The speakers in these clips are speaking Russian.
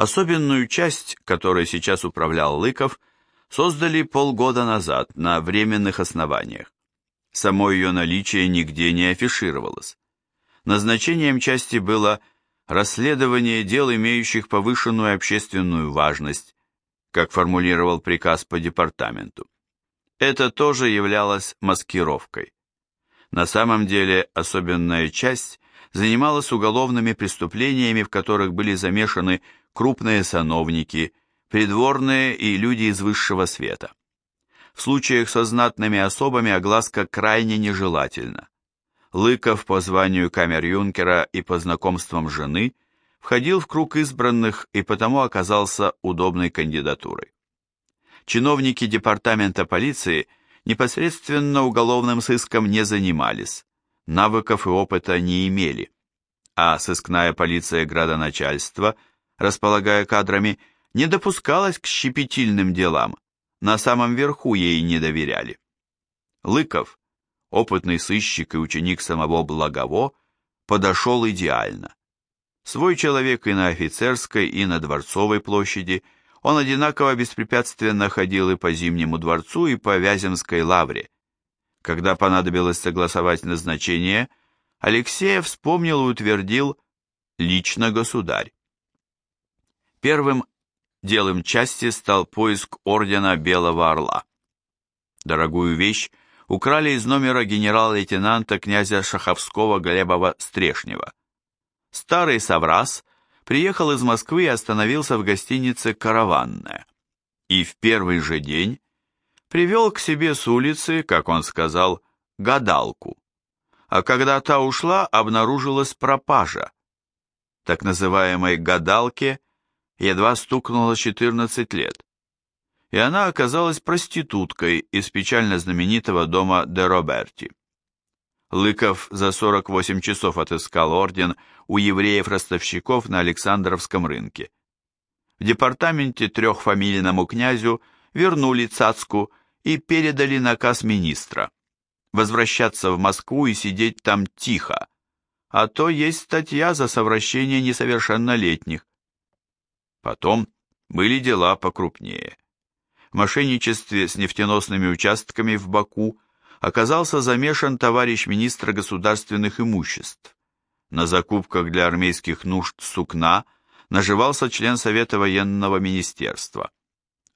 Особенную часть, которой сейчас управлял Лыков, создали полгода назад на временных основаниях. Само ее наличие нигде не афишировалось. Назначением части было расследование дел, имеющих повышенную общественную важность, как формулировал приказ по департаменту. Это тоже являлось маскировкой. На самом деле особенная часть занималась уголовными преступлениями, в которых были замешаны крупные сановники, придворные и люди из высшего света. В случаях со знатными особами огласка крайне нежелательна. Лыков по званию камер-юнкера и по знакомствам жены входил в круг избранных и потому оказался удобной кандидатурой. Чиновники департамента полиции непосредственно уголовным сыском не занимались, навыков и опыта не имели, а сыскная полиция градоначальства, располагая кадрами, не допускалась к щепетильным делам, на самом верху ей не доверяли. Лыков, опытный сыщик и ученик самого Благово, подошел идеально. Свой человек и на офицерской, и на Дворцовой площади, он одинаково беспрепятственно ходил и по Зимнему дворцу, и по Вяземской лавре. Когда понадобилось согласовать назначение, Алексеев вспомнил и утвердил лично государь. Первым делом части стал поиск ордена Белого Орла. Дорогую вещь украли из номера генерал-лейтенанта князя Шаховского Глебова-Стрешнева. Старый Саврас приехал из Москвы и остановился в гостинице «Караванная». И в первый же день привел к себе с улицы, как он сказал, гадалку. А когда та ушла, обнаружилась пропажа. Так называемой гадалке едва стукнуло 14 лет. И она оказалась проституткой из печально знаменитого дома де Роберти. Лыков за 48 часов отыскал орден у евреев-ростовщиков на Александровском рынке. В департаменте трехфамильному князю вернули цацку и передали наказ министра возвращаться в Москву и сидеть там тихо, а то есть статья за совращение несовершеннолетних. Потом были дела покрупнее. В мошенничестве с нефтеносными участками в Баку оказался замешан товарищ министра государственных имуществ. На закупках для армейских нужд сукна наживался член Совета военного министерства.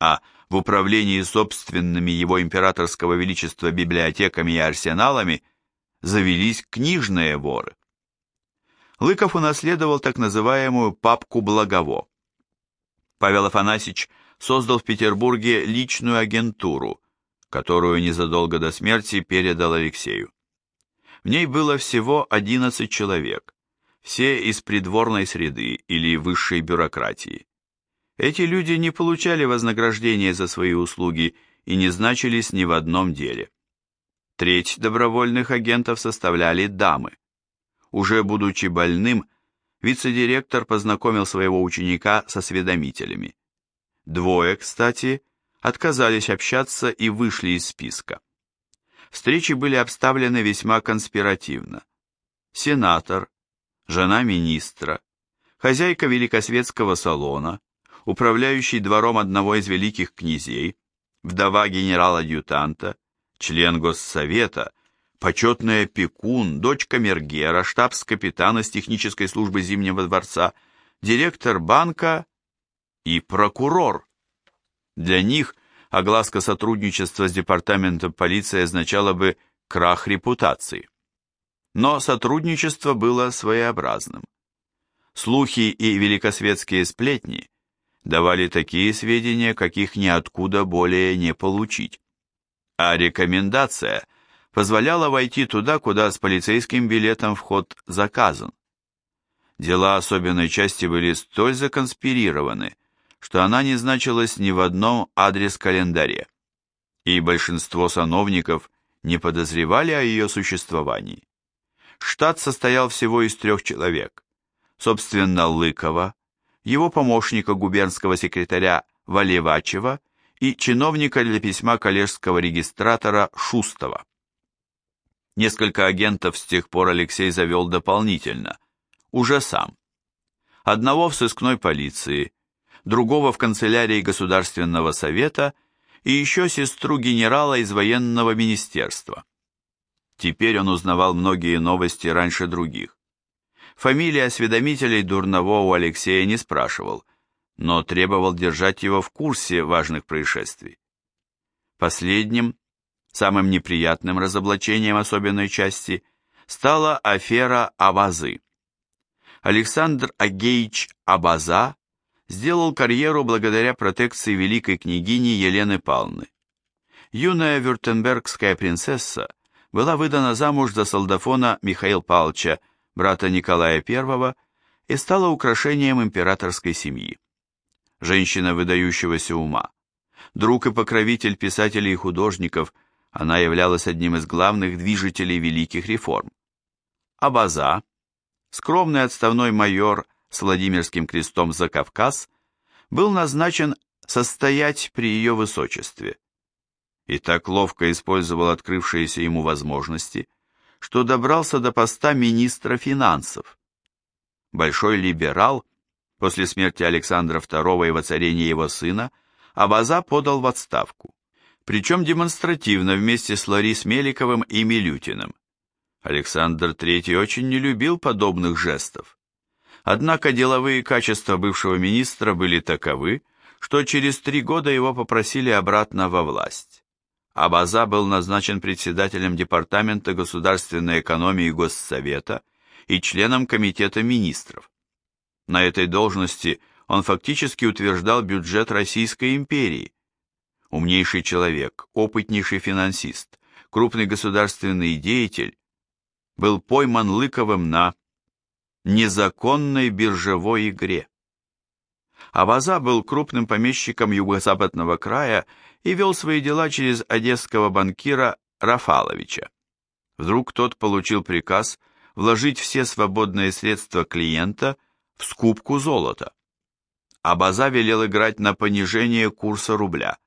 А в управлении собственными его императорского величества библиотеками и арсеналами завелись книжные воры. Лыков унаследовал так называемую «папку Благово». Павел Афанасьевич создал в Петербурге личную агентуру, которую незадолго до смерти передал Алексею. В ней было всего 11 человек, все из придворной среды или высшей бюрократии. Эти люди не получали вознаграждения за свои услуги и не значились ни в одном деле. Треть добровольных агентов составляли дамы. Уже будучи больным, вице-директор познакомил своего ученика со осведомителями. Двое, кстати, отказались общаться и вышли из списка. Встречи были обставлены весьма конспиративно. Сенатор, жена министра, хозяйка великосветского салона, управляющий двором одного из великих князей, вдова генерал-адъютанта, член госсовета, почетный опекун, дочь камергера, штабс-капитана с технической службы Зимнего дворца, директор банка и прокурор. Для них огласка сотрудничества с департаментом полиции означала бы крах репутации. Но сотрудничество было своеобразным. Слухи и великосветские сплетни давали такие сведения, каких ниоткуда более не получить. А рекомендация позволяла войти туда, куда с полицейским билетом вход заказан. Дела особенной части были столь законспирированы, что она не значилась ни в одном адрес-календаре, и большинство сановников не подозревали о ее существовании. Штат состоял всего из трех человек. Собственно, Лыкова, его помощника губернского секретаря Валевачева и чиновника для письма коллежского регистратора Шустова. Несколько агентов с тех пор Алексей завел дополнительно, уже сам. Одного в сыскной полиции, другого в канцелярии Государственного совета и еще сестру генерала из военного министерства. Теперь он узнавал многие новости раньше других. Фамилии осведомителей Дурново у Алексея не спрашивал, но требовал держать его в курсе важных происшествий. Последним, самым неприятным разоблачением особенной части стала афера Абазы. Александр Агеич Абаза сделал карьеру благодаря протекции великой княгини Елены Павловны. Юная вюртембергская принцесса была выдана замуж за солдафона Михаила Павловича, брата Николая I, и стала украшением императорской семьи. Женщина выдающегося ума, друг и покровитель писателей и художников, она являлась одним из главных движителей великих реформ. Абаза, скромный отставной майор с Владимирским крестом за Кавказ, был назначен состоять при ее высочестве. И так ловко использовал открывшиеся ему возможности, что добрался до поста министра финансов. Большой либерал, после смерти Александра II и воцарения его сына, Абаза подал в отставку. Причем демонстративно вместе с Ларис Меликовым и Милютиным. Александр III очень не любил подобных жестов. Однако деловые качества бывшего министра были таковы, что через три года его попросили обратно во власть. Абаза был назначен председателем Департамента государственной экономии Госсовета и членом Комитета министров. На этой должности он фактически утверждал бюджет Российской империи. Умнейший человек, опытнейший финансист, крупный государственный деятель, был пойман Лыковым на незаконной биржевой игре. Абаза был крупным помещиком юго-западного края и вел свои дела через одесского банкира Рафаловича. Вдруг тот получил приказ вложить все свободные средства клиента в скупку золота. Абаза велел играть на понижение курса рубля.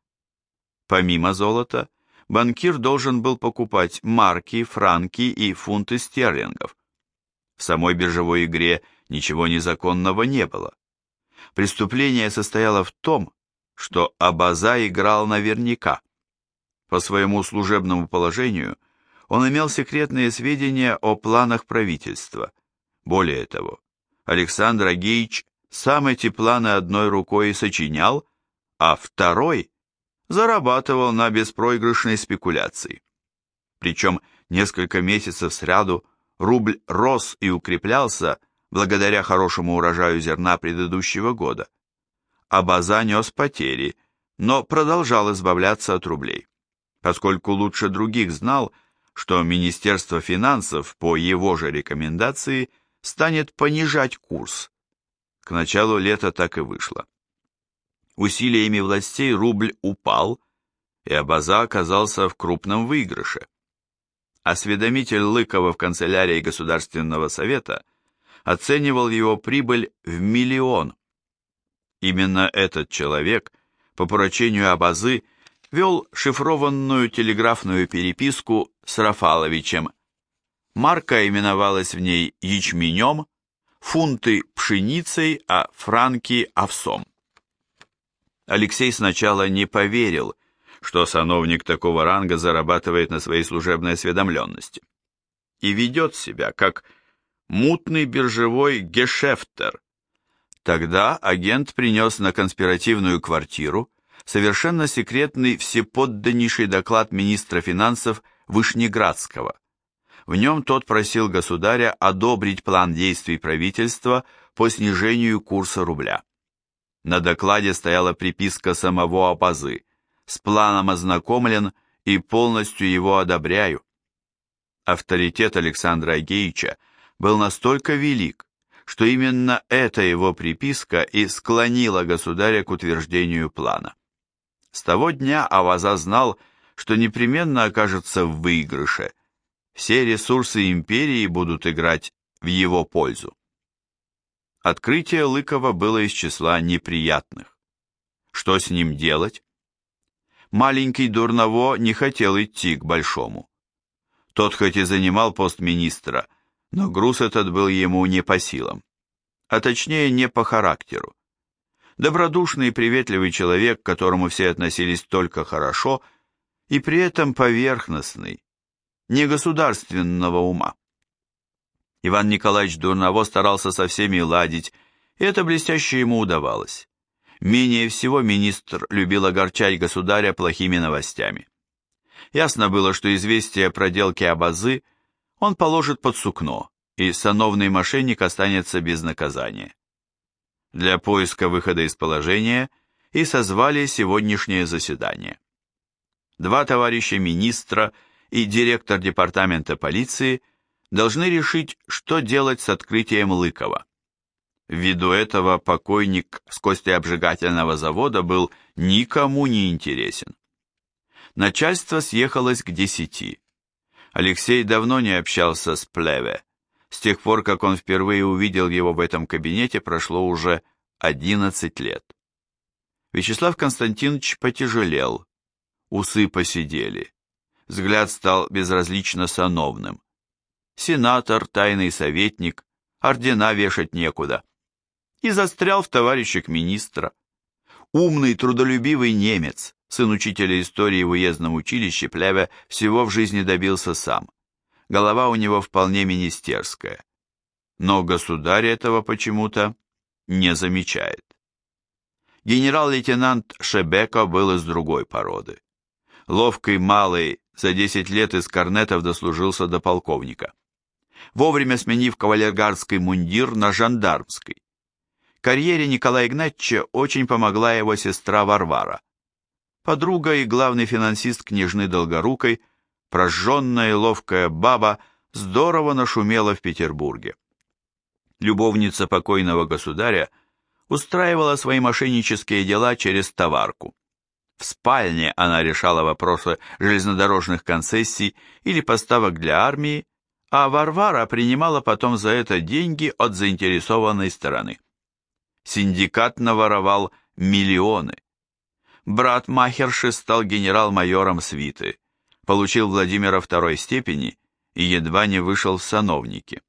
Помимо золота, банкир должен был покупать марки, франки и фунты стерлингов. В самой биржевой игре ничего незаконного не было. Преступление состояло в том, что Абаза играл наверняка. По своему служебному положению он имел секретные сведения о планах правительства. Более того, Александр Агеич сам эти планы одной рукой сочинял, а второй зарабатывал на беспроигрышной спекуляции. Причем несколько месяцев сряду рубль рос и укреплялся благодаря хорошему урожаю зерна предыдущего года. А база нес потери, но продолжал избавляться от рублей, поскольку лучше других знал, что Министерство финансов по его же рекомендации станет понижать курс. К началу лета так и вышло. Усилиями властей рубль упал, и Абаза оказался в крупном выигрыше. Осведомитель Лыкова в канцелярии Государственного совета оценивал его прибыль в миллион. Именно этот человек, по поручению Абазы, вел шифрованную телеграфную переписку с Рафаловичем. Марка именовалась в ней ячменем, фунты пшеницей, а франки овсом. Алексей сначала не поверил, что сановник такого ранга зарабатывает на своей служебной осведомленности и ведет себя как мутный биржевой гешефтер. Тогда агент принес на конспиративную квартиру совершенно секретный всеподданнейший доклад министра финансов Вышнеградского. В нем тот просил государя одобрить план действий правительства по снижению курса рубля. На докладе стояла приписка самого Апазы. С планом ознакомлен и полностью его одобряю. Авторитет Александра Агеича был настолько велик, что именно эта его приписка и склонила государя к утверждению плана. С того дня Аваза знал, что непременно окажется в выигрыше. Все ресурсы империи будут играть в его пользу. Открытие Лыкова было из числа неприятных. Что с ним делать? Маленький Дурново не хотел идти к Большому. Тот хоть и занимал пост министра, но груз этот был ему не по силам, а точнее не по характеру. Добродушный и приветливый человек, к которому все относились только хорошо, и при этом поверхностный, негосударственного ума. Иван Николаевич Дурново старался со всеми ладить, и это блестяще ему удавалось. Менее всего министр любил огорчать государя плохими новостями. Ясно было, что известие о проделке Абазы он положит под сукно, и сановный мошенник останется без наказания. Для поиска выхода из положения и созвали сегодняшнее заседание. Два товарища министра и директор департамента полиции должны решить, что делать с открытием Лыкова. Ввиду этого покойник с костеобжигательного завода был никому не интересен. Начальство съехалось к десяти. Алексей давно не общался с Плеве. С тех пор, как он впервые увидел его в этом кабинете, прошло уже одиннадцать лет. Вячеслав Константинович потяжелел, усы посидели, взгляд стал безразлично сановным. Сенатор, тайный советник, ордена вешать некуда и застрял в товарищах министра. Умный, трудолюбивый немец, сын учителя истории в уездном училище Плеве, всего в жизни добился сам. Голова у него вполне министерская. Но государь этого почему-то не замечает. Генерал-лейтенант Шебека был из другой породы. Ловкий малый, за 10 лет из корнетов дослужился до полковника. Вовремя сменив кавалергардский мундир на жандармский карьере Николая Игнатьевича очень помогла его сестра Варвара. Подруга и главный финансист княжны Долгорукой, прожженная и ловкая баба, здорово нашумела в Петербурге. Любовница покойного государя устраивала свои мошеннические дела через товарку. В спальне она решала вопросы железнодорожных концессий или поставок для армии, а Варвара принимала потом за это деньги от заинтересованной стороны синдикат наворовал миллионы. Брат Махерши стал генерал-майором свиты, получил Владимира второй степени и едва не вышел в сановники.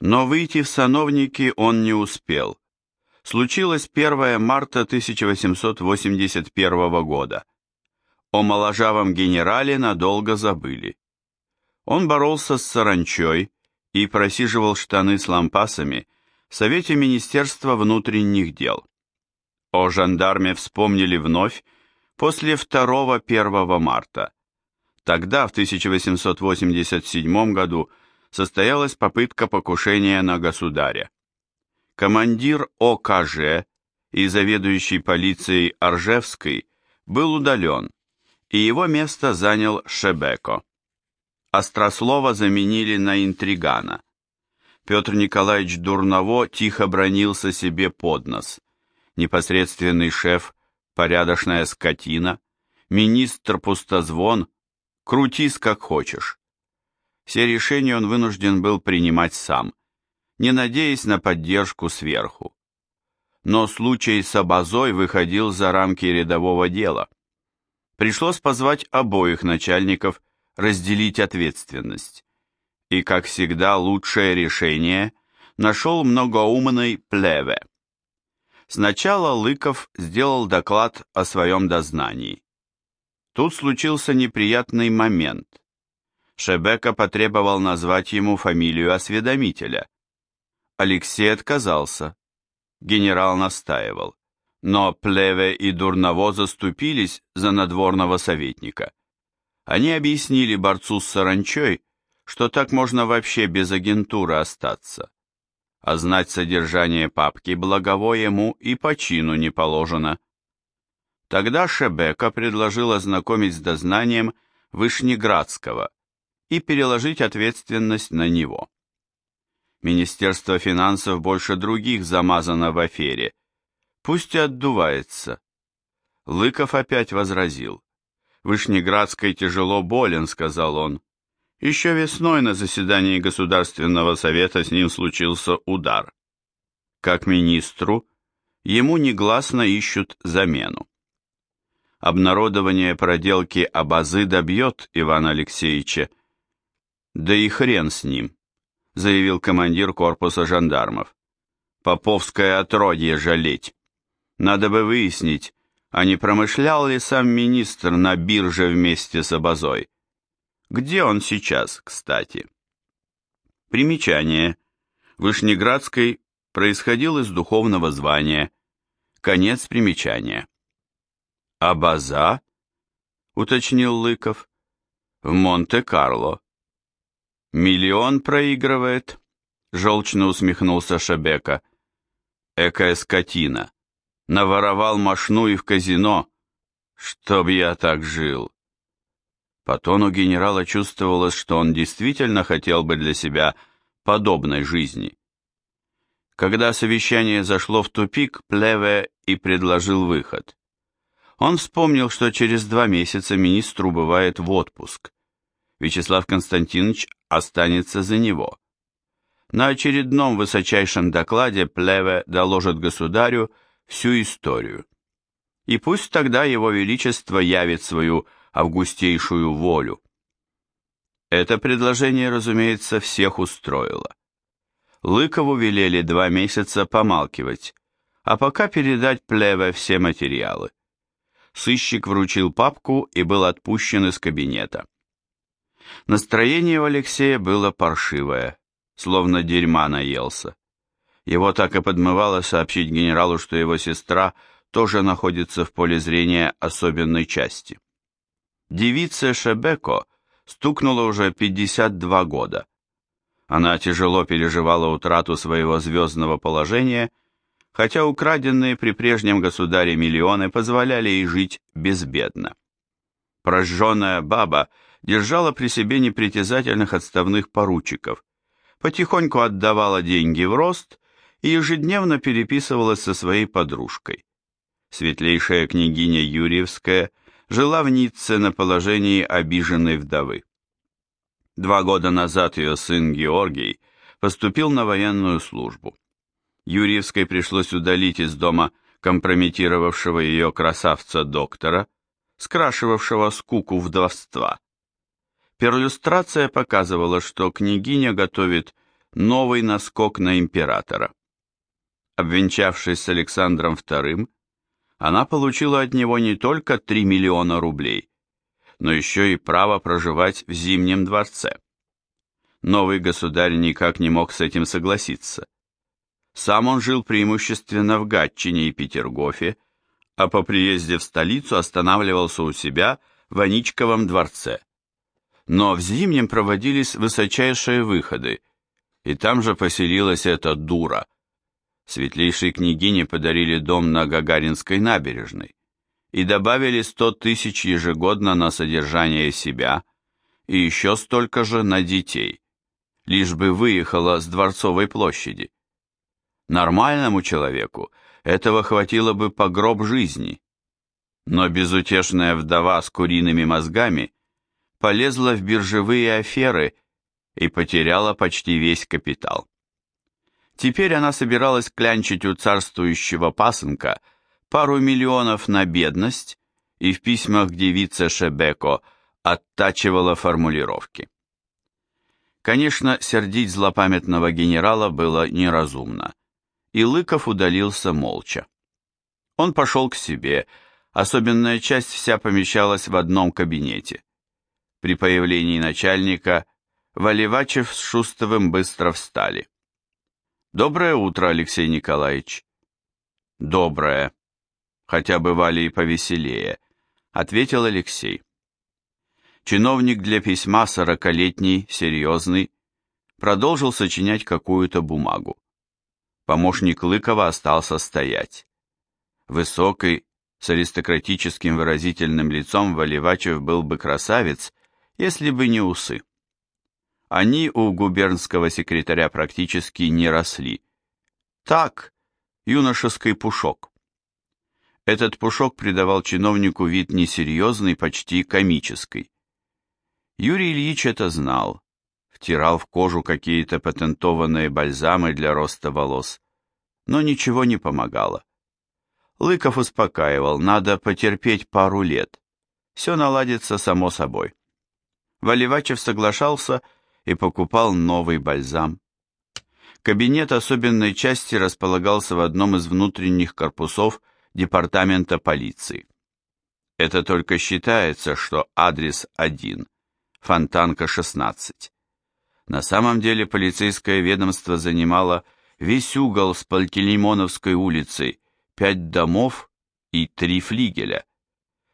Но выйти в сановники он не успел. Случилось 1 марта 1881 года. О моложавом генерале надолго забыли. Он боролся с саранчой и просиживал штаны с лампасами, Совете Министерства внутренних дел. О жандарме вспомнили вновь после 2-1 марта. Тогда, в 1887 году, состоялась попытка покушения на государя. Командир ОКЖ и заведующий полицией Аржевской был удален, и его место занял Шебеко. Острослова заменили на интригана. Петр Николаевич Дурново тихо бронился себе под нос. Непосредственный шеф, порядочная скотина, министр пустозвон, крутись как хочешь. Все решения он вынужден был принимать сам, не надеясь на поддержку сверху. Но случай с Абазой выходил за рамки рядового дела. Пришлось позвать обоих начальников разделить ответственность и, как всегда, лучшее решение нашел многоумный Плеве. Сначала Лыков сделал доклад о своем дознании. Тут случился неприятный момент. Шебека потребовал назвать ему фамилию осведомителя. Алексей отказался. Генерал настаивал. Но Плеве и Дурново заступились за надворного советника. Они объяснили борцу с саранчой, что так можно вообще без агентуры остаться. А знать содержание папки благово ему и по чину не положено. Тогда Шебека предложил ознакомить с дознанием Вышнеградского и переложить ответственность на него. Министерство финансов больше других замазано в афере. Пусть и отдувается. Лыков опять возразил. Вышнеградской тяжело болен, сказал он. Еще весной на заседании Государственного совета с ним случился удар. Как министру, ему негласно ищут замену. Обнародование проделки Абазы добьет Ивана Алексеевича. Да и хрен с ним, заявил командир корпуса жандармов. Поповское отродье жалеть. Надо бы выяснить, а не промышлял ли сам министр на бирже вместе с Абазой. Где он сейчас, кстати? Примечание. Вышнеградской происходил из духовного звания. Конец примечания. «Абаза?» — уточнил Лыков. «В Монте-Карло». «Миллион проигрывает?» — желчно усмехнулся Шебека. «Экая скотина. Наворовал машну и в казино. Чтоб я так жил!» По тону генерала чувствовалось, что он действительно хотел бы для себя подобной жизни. Когда совещание зашло в тупик, Плеве и предложил выход. Он вспомнил, что через два месяца министр убывает в отпуск. Вячеслав Константинович останется за него. На очередном высочайшем докладе Плеве доложит государю всю историю. И пусть тогда его величество явит свою августейшую волю. Это предложение, разумеется, всех устроило. Лыкову велели два месяца помалкивать, а пока передать Плеве все материалы. Сыщик вручил папку и был отпущен из кабинета. Настроение у Алексея было паршивое, словно дерьма наелся. Его так и подмывало сообщить генералу, что его сестра тоже находится в поле зрения особенной части. Девица Шебеко стукнула уже 52 года. Она тяжело переживала утрату своего звездного положения, хотя украденные при прежнем государе миллионы позволяли ей жить безбедно. Прожженная баба держала при себе непритязательных отставных поручиков, потихоньку отдавала деньги в рост и ежедневно переписывалась со своей подружкой. Светлейшая княгиня Юрьевская жила в Ницце на положении обиженной вдовы. Два года назад ее сын Георгий поступил на военную службу. Юрьевской пришлось удалить из дома компрометировавшего ее красавца-доктора, скрашивавшего скуку вдовства. Перлюстрация показывала, что княгиня готовит новый наскок на императора. Обвенчавшись с Александром II, она получила от него не только 3 миллиона рублей, но еще и право проживать в Зимнем дворце. Новый государь никак не мог с этим согласиться. Сам он жил преимущественно в Гатчине и Петергофе, а по приезде в столицу останавливался у себя в Аничковом дворце. Но в Зимнем проводились высочайшие выходы, и там же поселилась эта дура. Светлейшей княгине подарили дом на Гагаринской набережной и добавили 100 тысяч ежегодно на содержание себя и еще столько же на детей, лишь бы выехала с Дворцовой площади. Нормальному человеку этого хватило бы по гроб жизни, но безутешная вдова с куриными мозгами полезла в биржевые аферы и потеряла почти весь капитал. Теперь она собиралась клянчить у царствующего пасынка – пару миллионов на бедность и в письмах девица Шебеко оттачивала формулировки. Конечно, сердить злопамятного генерала было неразумно, и Лыков удалился молча. Он пошел к себе, особенная часть вся помещалась в одном кабинете. При появлении начальника Валивачев с Шустовым быстро встали. «Доброе утро, Алексей Николаевич». «Доброе», хотя бывали и повеселее, ответил Алексей. Чиновник для письма сорокалетний, серьезный, продолжил сочинять какую-то бумагу. Помощник Лыкова остался стоять. Высокий, с аристократическим выразительным лицом Валивачев был бы красавец, если бы не усы. Они у губернского секретаря практически не росли. Так, юношеский пушок. Этот пушок придавал чиновнику вид несерьезный, почти комический. Юрий Ильич это знал, втирал в кожу какие-то патентованные бальзамы для роста волос, но ничего не помогало. Лыков успокаивал, надо потерпеть пару лет, все наладится само собой. Валивачев соглашался и покупал новый бальзам. Кабинет особенной части располагался в одном из внутренних корпусов департамента полиции. Это только считается, что адрес один, Фонтанка 16. На самом деле полицейское ведомство занимало весь угол с Пальтелеймоновской улицей, пять домов и три флигеля.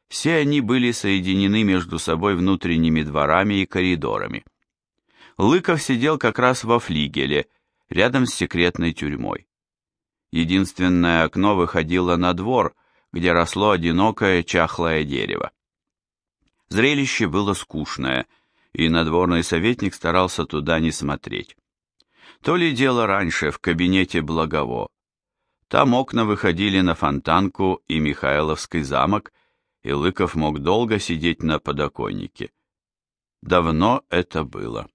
Все они были соединены между собой внутренними дворами и коридорами. Лыков сидел как раз во флигеле, рядом с секретной тюрьмой. Единственное окно выходило на двор, где росло одинокое чахлое дерево. Зрелище было скучное, и надворный советник старался туда не смотреть. То ли дело раньше в кабинете Благово. Там окна выходили на Фонтанку и Михайловский замок, и Лыков мог долго сидеть на подоконнике. Давно это было.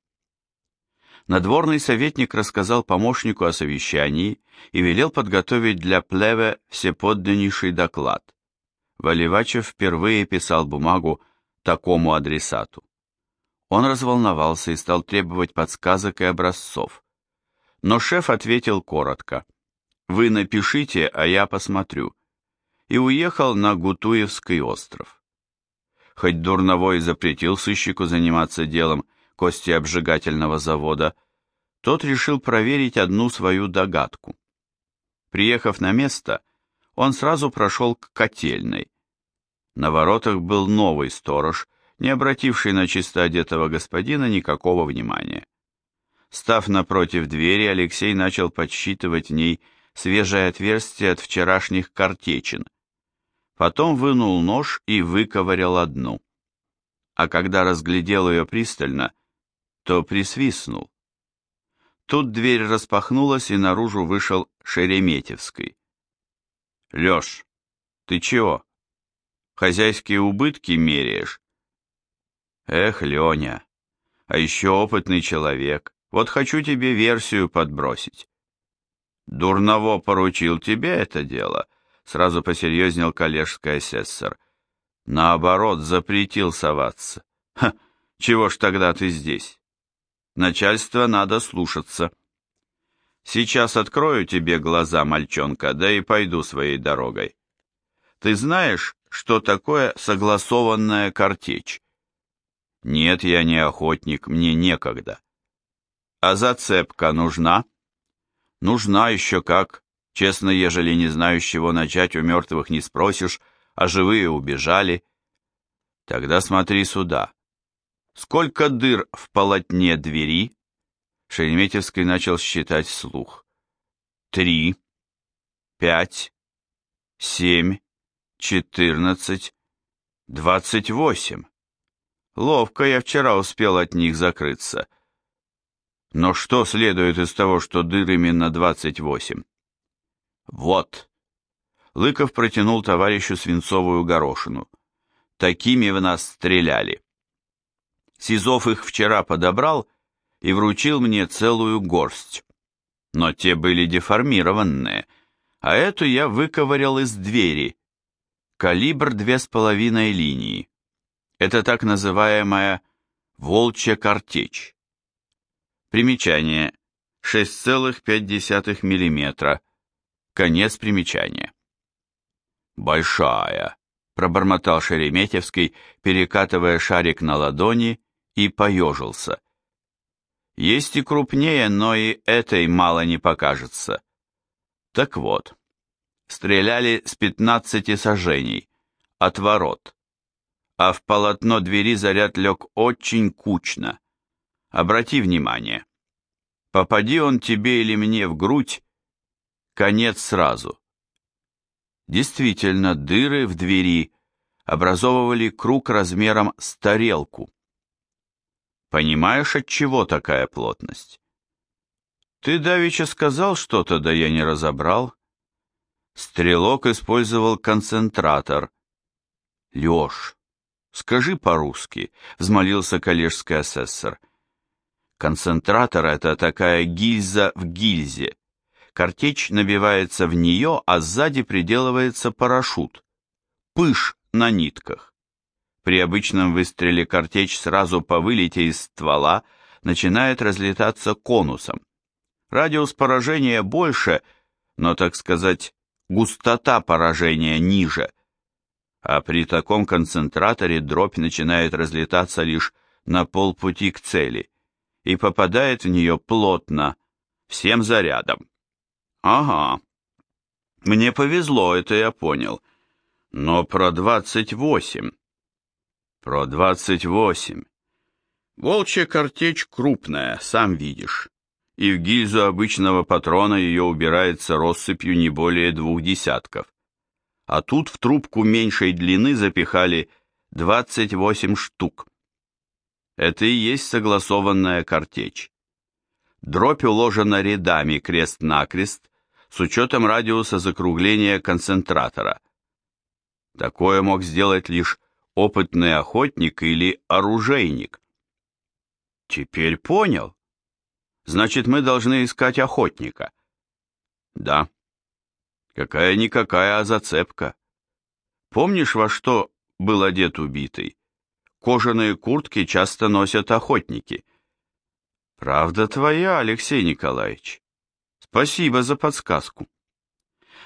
Надворный советник рассказал помощнику о совещании и велел подготовить для Плеве всеподданнейший доклад. Валивачев впервые писал бумагу такому адресату. Он разволновался и стал требовать подсказок и образцов. Но шеф ответил коротко. «Вы напишите, а я посмотрю» и уехал на Гутуевский остров. Хоть Дурновой запретил сыщику заниматься делом кости обжигательного завода, тот решил проверить одну свою догадку. Приехав на место, он сразу прошел к котельной. На воротах был новый сторож, не обративший на чисто одетого господина никакого внимания. Став напротив двери, Алексей начал подсчитывать в ней свежее отверстие от вчерашних картечин – Потом вынул нож и выковырял одну. А когда разглядел ее пристально, то присвистнул. Тут дверь распахнулась, и наружу вышел Шереметьевский. «Леш, ты чего? Хозяйские убытки меряешь?» «Эх, Леня, а еще опытный человек. Вот хочу тебе версию подбросить». «Дурново поручил тебе это дело?» Сразу посерьезнел коллежский асессор. Наоборот, запретил соваться. Ха, чего ж тогда ты здесь? Начальство надо слушаться. Сейчас открою тебе глаза, мальчонка, да и пойду своей дорогой. Ты знаешь, что такое согласованная картечь? Нет, я не охотник, мне некогда. А зацепка нужна? Нужна еще как. Честно, ежели не знаешь, чего начать, у мертвых не спросишь, а живые убежали. Тогда смотри сюда. Сколько дыр в полотне двери? Шереметьевский начал считать слух. Три, пять, семь, четырнадцать, двадцать восемь. Ловко я вчера успел от них закрыться. Но что следует из того, что дыр именно двадцать восемь? Вот. Лыков протянул товарищу свинцовую горошину. Такими в нас стреляли. Сизов их вчера подобрал и вручил мне целую горсть. Но те были деформированные, а эту я выковырял из двери. Калибр две с половиной линии. Это так называемая волчья картечь. Примечание. 6,5 миллиметра Конец примечания. «Большая», — пробормотал Шереметьевский, перекатывая шарик на ладони, и поежился. «Есть и крупнее, но и этой мало не покажется». Так вот, стреляли с пятнадцати сажений, от ворот, а в полотно двери заряд лег очень кучно. Обрати внимание. Попади он тебе или мне в грудь, конец сразу. Действительно, дыры в двери образовывали круг размером с тарелку. Понимаешь, от чего такая плотность? Ты давеча сказал что-то, да я не разобрал. Стрелок использовал концентратор. Лёш, скажи по-русски, взмолился коллежский асессор. Концентратор — это такая гильза в гильзе. Картечь набивается в нее, а сзади приделывается парашют. Пыш на нитках. При обычном выстреле картечь сразу по вылете из ствола начинает разлетаться конусом. Радиус поражения больше, но, так сказать, густота поражения ниже, а при таком концентраторе дробь начинает разлетаться лишь на полпути к цели и попадает в нее плотно, всем зарядом. Ага, мне повезло, это я понял. Но про двадцать восемь. Про двадцать восемь. Волчья картечь крупная, сам видишь. И в гильзу обычного патрона ее убирается россыпью не более двух десятков. А тут в трубку меньшей длины запихали двадцать восемь штук. Это и есть согласованная картечь. Дробь уложена рядами крест-накрест, с учетом радиуса закругления концентратора. Такое мог сделать лишь опытный охотник или оружейник. Теперь понял. Значит, мы должны искать охотника. Да. Какая-никакая зацепка. Помнишь, во что был одет убитый? Кожаные куртки часто носят охотники. Правда твоя, Алексей Николаевич. Спасибо за подсказку.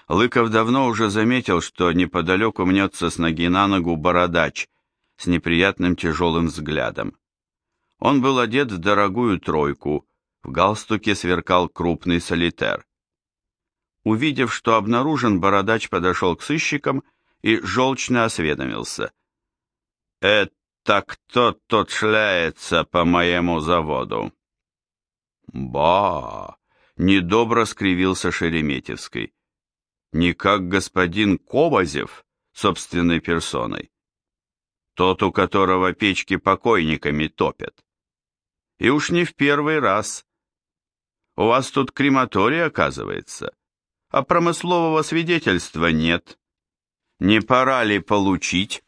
Лыков давно уже заметил, что неподалеку мнется с ноги на ногу бородач с неприятным тяжелым взглядом. Он был одет в дорогую тройку, в галстуке сверкал крупный солитер. Увидев, что обнаружен, бородач подошел к сыщикам и желчно осведомился. «Это кто тот шляется по моему заводу?» «Ба!» недобро скривился Шереметьевский. Не как господин Кобазев собственной персоной. Тот, у которого печки покойниками топят. И уж не в первый раз. У вас тут крематорий, оказывается, а промыслового свидетельства нет. Не пора ли получить?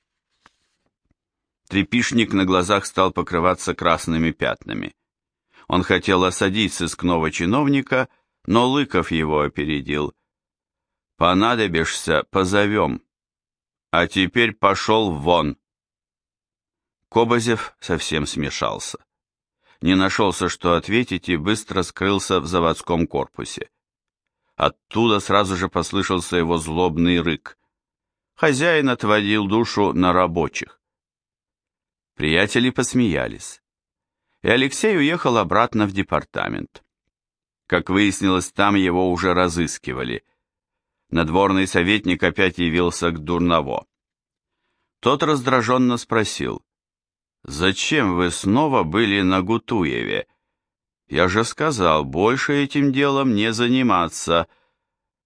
Трепишник на глазах стал покрываться красными пятнами. Он хотел осадить сыскного чиновника, но Лыков его опередил. «Понадобишься, позовем. А теперь пошел вон». Кобозев совсем смешался. Не нашелся, что ответить, и быстро скрылся в заводском корпусе. Оттуда сразу же послышался его злобный рык. Хозяин отводил душу на рабочих. Приятели посмеялись и Алексей уехал обратно в департамент. Как выяснилось, там его уже разыскивали. Надворный советник опять явился к Дурново. Тот раздраженно спросил, «Зачем вы снова были на Гутуеве? Я же сказал, больше этим делом не заниматься».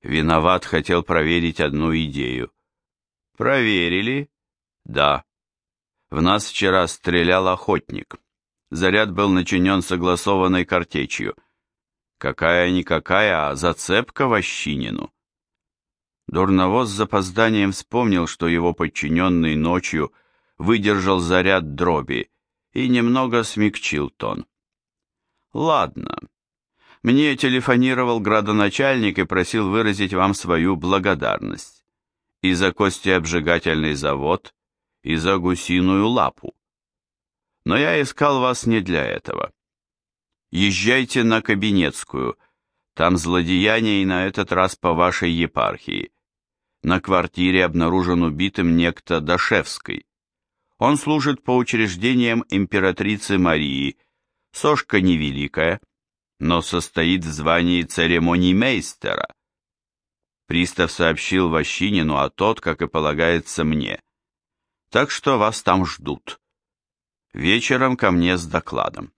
Виноват хотел проверить одну идею. «Проверили?» «Да. В нас вчера стрелял охотник заряд был начинен согласованной картечью. Какая-никакая, а зацепка Ващинину. Дурновоз с запозданием вспомнил, что его подчиненный ночью выдержал заряд дроби и немного смягчил тон. «Ладно. Мне телефонировал градоначальник и просил выразить вам свою благодарность. И за костеобжигательный завод, и за гусиную лапу но я искал вас не для этого. Езжайте на Кабинетскую, там злодеяние и на этот раз по вашей епархии. На квартире обнаружен убитым некто Дашевский. Он служит по учреждениям императрицы Марии, сошка невеликая, но состоит в звании церемонимейстера. Пристав сообщил Ващинину, а тот, как и полагается мне. Так что вас там ждут вечером ко мне с докладом.